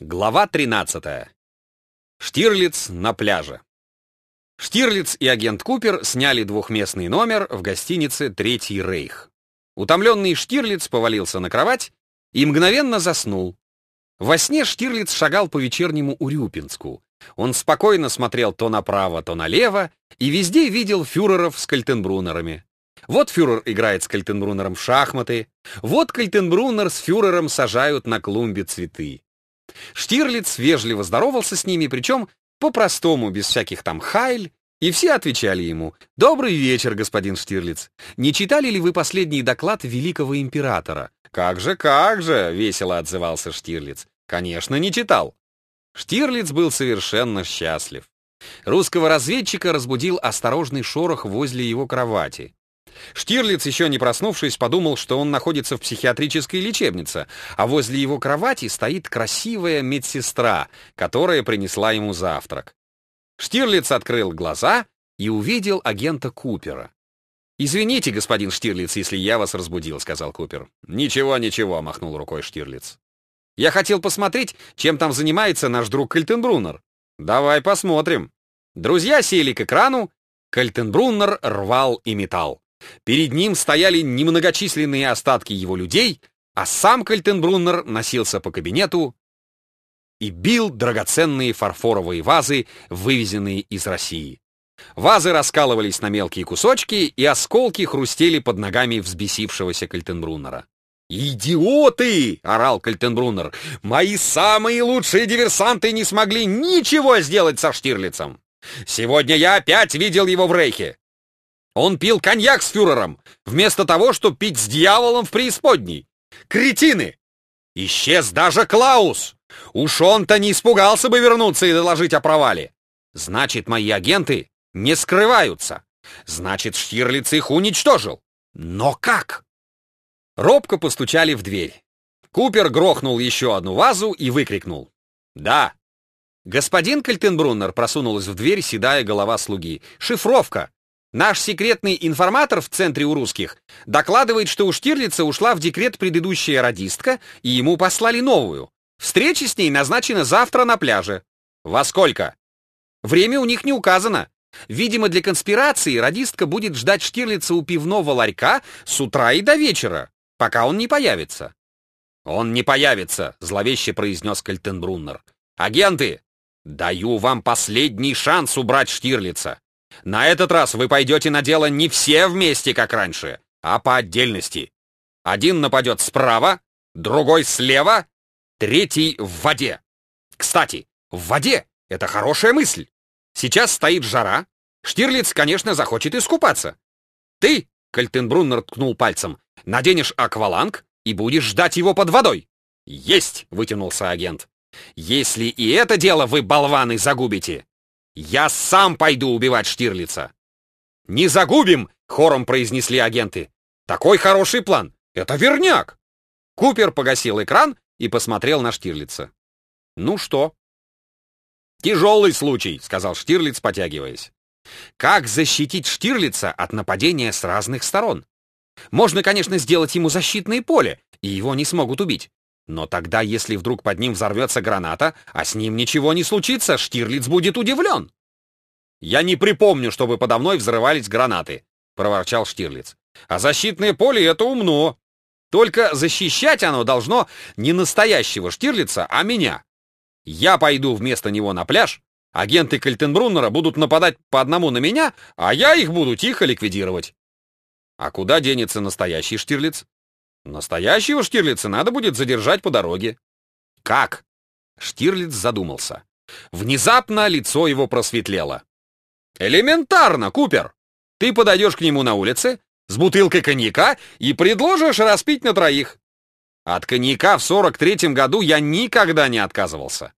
Глава 13. Штирлиц на пляже. Штирлиц и агент Купер сняли двухместный номер в гостинице «Третий Рейх». Утомленный Штирлиц повалился на кровать и мгновенно заснул. Во сне Штирлиц шагал по вечернему Урюпинску. Он спокойно смотрел то направо, то налево и везде видел фюреров с кальтенбрунерами. Вот фюрер играет с кальтенбрунером в шахматы, вот кальтенбрунер с фюрером сажают на клумбе цветы. Штирлиц вежливо здоровался с ними, причем по-простому, без всяких там хайль, и все отвечали ему «Добрый вечер, господин Штирлиц. Не читали ли вы последний доклад великого императора?» «Как же, как же!» — весело отзывался Штирлиц. «Конечно, не читал». Штирлиц был совершенно счастлив. Русского разведчика разбудил осторожный шорох возле его кровати. Штирлиц, еще не проснувшись, подумал, что он находится в психиатрической лечебнице, а возле его кровати стоит красивая медсестра, которая принесла ему завтрак. Штирлиц открыл глаза и увидел агента Купера. «Извините, господин Штирлиц, если я вас разбудил», — сказал Купер. «Ничего, ничего», — махнул рукой Штирлиц. «Я хотел посмотреть, чем там занимается наш друг Кальтенбруннер». «Давай посмотрим». Друзья сели к экрану, Кальтенбруннер рвал и металл. Перед ним стояли немногочисленные остатки его людей, а сам Кальтенбруннер носился по кабинету и бил драгоценные фарфоровые вазы, вывезенные из России. Вазы раскалывались на мелкие кусочки, и осколки хрустели под ногами взбесившегося Кальтенбруннера. «Идиоты!» — орал Кальтенбруннер. «Мои самые лучшие диверсанты не смогли ничего сделать со Штирлицем! Сегодня я опять видел его в Рейхе. Он пил коньяк с фюрером, вместо того, чтобы пить с дьяволом в преисподней. Кретины! Исчез даже Клаус! Уж он-то не испугался бы вернуться и доложить о провале. Значит, мои агенты не скрываются. Значит, Штирлиц их уничтожил. Но как? Робко постучали в дверь. Купер грохнул еще одну вазу и выкрикнул. «Да». Господин Кальтенбруннер просунулась в дверь седая голова слуги. «Шифровка! Наш секретный информатор в центре у русских докладывает, что у Штирлица ушла в декрет предыдущая радистка, и ему послали новую. Встреча с ней назначена завтра на пляже. Во сколько? Время у них не указано. Видимо, для конспирации радистка будет ждать Штирлица у пивного ларька с утра и до вечера, пока он не появится. «Он не появится», — зловеще произнес Кальтенбруннер. «Агенты, даю вам последний шанс убрать Штирлица. На этот раз вы пойдете на дело не все вместе, как раньше, а по отдельности. Один нападет справа, другой слева, третий в воде. Кстати, в воде — это хорошая мысль. Сейчас стоит жара. Штирлиц, конечно, захочет искупаться. Ты, Кальтенбруннер ткнул пальцем, наденешь акваланг и будешь ждать его под водой. Есть, вытянулся агент. Если и это дело вы, болваны, загубите, я сам пойду убивать Штирлица. Не загубим, хором произнесли агенты. Такой хороший план. Это верняк. Купер погасил экран и посмотрел на Штирлица. Ну что? Тяжелый случай, сказал Штирлиц, потягиваясь. Как защитить Штирлица от нападения с разных сторон? Можно, конечно, сделать ему защитное поле, и его не смогут убить. Но тогда, если вдруг под ним взорвется граната, а с ним ничего не случится, Штирлиц будет удивлен. «Я не припомню, чтобы подо мной взрывались гранаты», — проворчал Штирлиц. «А защитное поле — это умно. Только защищать оно должно не настоящего Штирлица, а меня. Я пойду вместо него на пляж, агенты Кальтенбруннера будут нападать по одному на меня, а я их буду тихо ликвидировать». «А куда денется настоящий Штирлиц?» Настоящего Штирлица надо будет задержать по дороге. Как? Штирлиц задумался. Внезапно лицо его просветлело. Элементарно, Купер. Ты подойдешь к нему на улице с бутылкой коньяка и предложишь распить на троих. От коньяка в сорок третьем году я никогда не отказывался.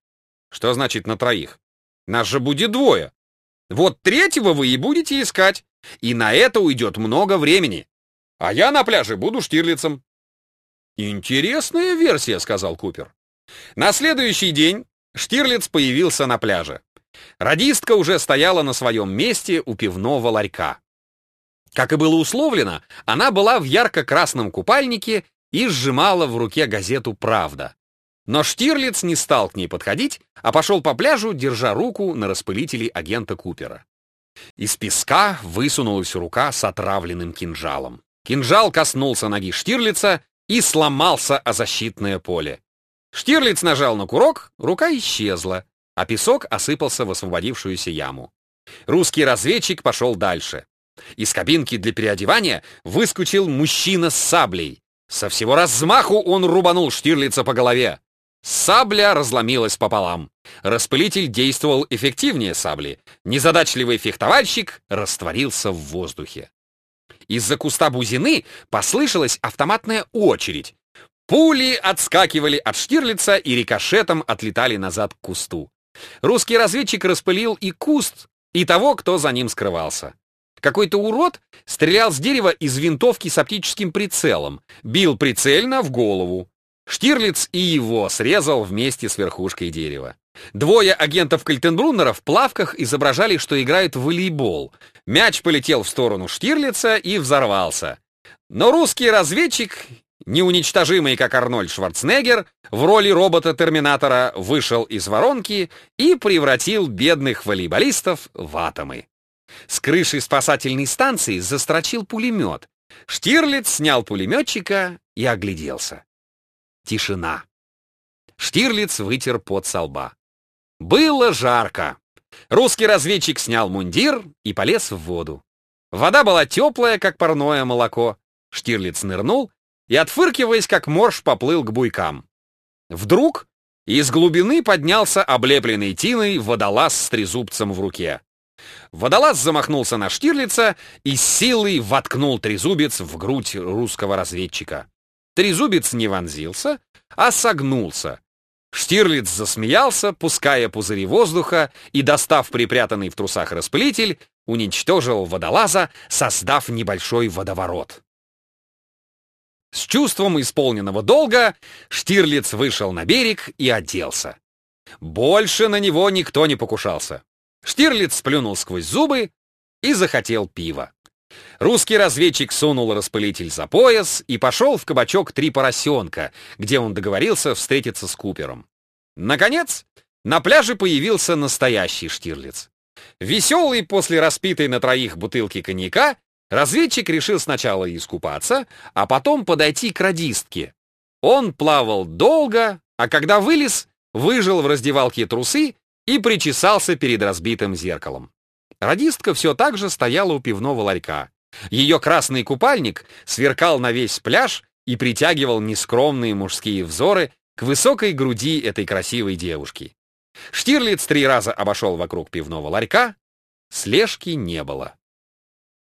Что значит на троих? Нас же будет двое. Вот третьего вы и будете искать. И на это уйдет много времени. А я на пляже буду Штирлицем. «Интересная версия», — сказал Купер. На следующий день Штирлиц появился на пляже. Радистка уже стояла на своем месте у пивного ларька. Как и было условлено, она была в ярко-красном купальнике и сжимала в руке газету «Правда». Но Штирлиц не стал к ней подходить, а пошел по пляжу, держа руку на распылителе агента Купера. Из песка высунулась рука с отравленным кинжалом. Кинжал коснулся ноги Штирлица и сломался о защитное поле. Штирлиц нажал на курок, рука исчезла, а песок осыпался в освободившуюся яму. Русский разведчик пошел дальше. Из кабинки для переодевания выскочил мужчина с саблей. Со всего размаху он рубанул Штирлица по голове. Сабля разломилась пополам. Распылитель действовал эффективнее сабли. Незадачливый фехтовальщик растворился в воздухе. Из-за куста бузины послышалась автоматная очередь. Пули отскакивали от Штирлица и рикошетом отлетали назад к кусту. Русский разведчик распылил и куст, и того, кто за ним скрывался. Какой-то урод стрелял с дерева из винтовки с оптическим прицелом, бил прицельно в голову. Штирлиц и его срезал вместе с верхушкой дерева. Двое агентов Кальтенбруннера в плавках изображали, что играют в волейбол. Мяч полетел в сторону Штирлица и взорвался. Но русский разведчик, неуничтожимый как Арнольд Шварценеггер, в роли робота-терминатора вышел из воронки и превратил бедных волейболистов в атомы. С крыши спасательной станции застрочил пулемет. Штирлиц снял пулеметчика и огляделся. Тишина. Штирлиц вытер пот со лба. Было жарко. Русский разведчик снял мундир и полез в воду. Вода была теплая, как парное молоко. Штирлиц нырнул и, отфыркиваясь, как морж, поплыл к буйкам. Вдруг из глубины поднялся облепленный тиной водолаз с трезубцем в руке. Водолаз замахнулся на Штирлица и силой воткнул трезубец в грудь русского разведчика. Трезубец не вонзился, а согнулся. Штирлиц засмеялся, пуская пузыри воздуха, и, достав припрятанный в трусах распылитель, уничтожил водолаза, создав небольшой водоворот. С чувством исполненного долга Штирлиц вышел на берег и оделся. Больше на него никто не покушался. Штирлиц сплюнул сквозь зубы и захотел пива. Русский разведчик сунул распылитель за пояс и пошел в кабачок «Три поросенка», где он договорился встретиться с Купером. Наконец, на пляже появился настоящий Штирлиц. Веселый после распитой на троих бутылки коньяка, разведчик решил сначала искупаться, а потом подойти к радистке. Он плавал долго, а когда вылез, выжил в раздевалке трусы и причесался перед разбитым зеркалом. Радистка все так же стояла у пивного ларька. Ее красный купальник сверкал на весь пляж и притягивал нескромные мужские взоры к высокой груди этой красивой девушки. Штирлиц три раза обошел вокруг пивного ларька, слежки не было.